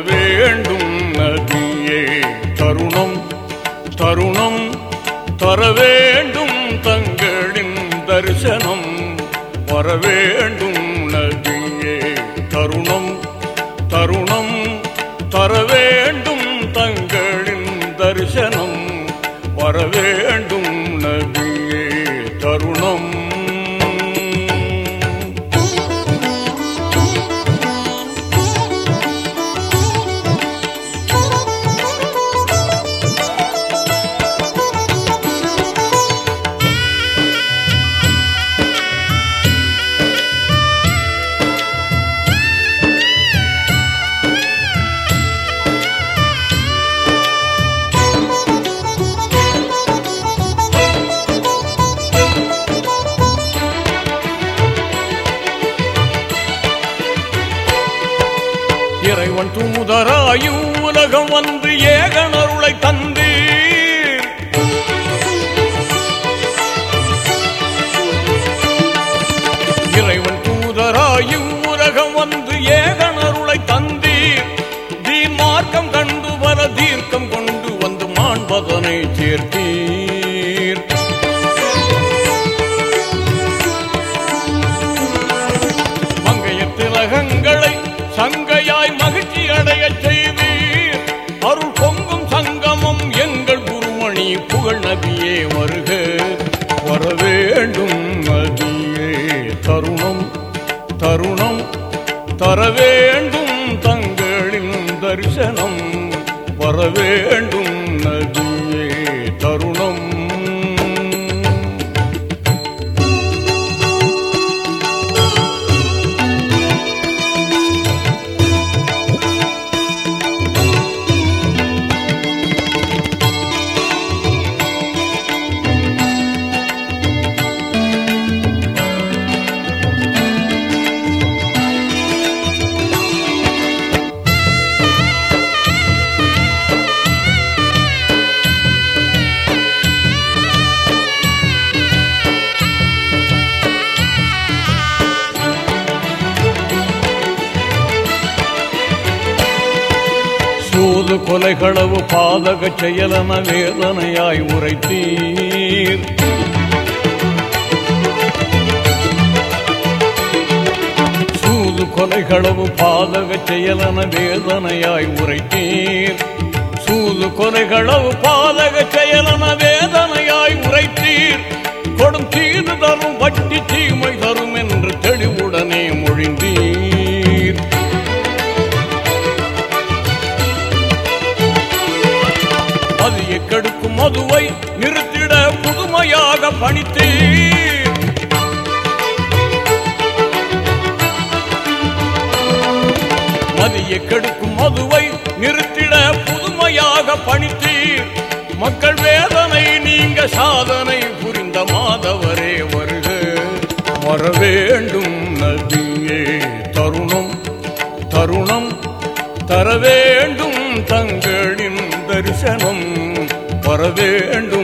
வேண்டும் நதியே. தருணம் தருணம் தர வேண்டும் தங்களின் தரிசனம். வர வேண்டும் தூதராயும் உலகம் வந்து ஏகனருளை தந்தீர். இறைவன் தூதராயும் உலகம் வந்து ஏகனருளை தந்தீர். தீன் மார்க்கம் கண்டு வர தீர்க்கம் கொண்டு வந்து மாண்பதனை சேர்த்தீர். தருணம் தர வேண்டும் தங்களின் தரிசனம் வர வேண்டும் சூது கொலைகளவு பாதக செயலன வேதனையாய் உரைத்தீர். சூது கொலைகளவு பாதக செயலன வேதனையாய் உரைத்தீர். சூது கொலைகளவு பாதக செயலன மதுவை நிறுத்திட புதுமையாக பணித்தீர். மதியை கெடுக்கும் மதுவை நிறுத்திட புதுமையாக பணித்தீர். மக்கள் வேதனை நீங்க சாதனை வரவேண்டும் நபியே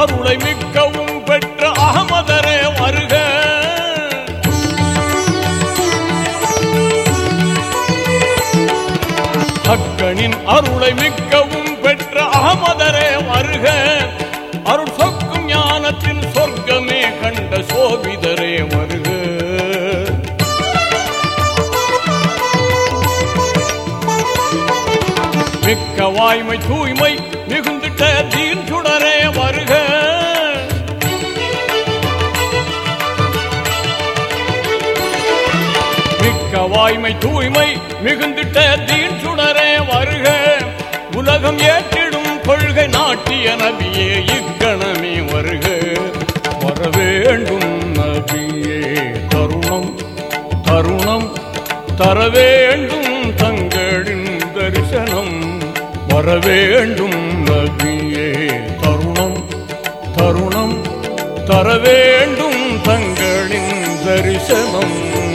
அருளை மிக்கவும் பெற்ற அகமதரே வருக. அக்கனின் அருளை மிக்கவும் பெற்ற அகமதரே வருக. அருள் சொக்கும் ஞானத்தின் சொர்க்கமே கண்ட சோபிதரே வருக. மிக்க வாய்மை தூய்மை மிகுந்துட்ட தீன் தூய்மை தூய்மை மிகுந்திட்ட தீன் சுடரே வருக. உலகம் ஏற்றிடும் கொள்கை நாட்டிய நபியே இக்கணமே வருக. வரவேண்டும் நபியே தருணம் தருணம். தர வேண்டும் தங்களின் தரிசனம். தர வேண்டும் நபியே தருணம் தருணம். தர வேண்டும் தங்களின் தரிசனம்.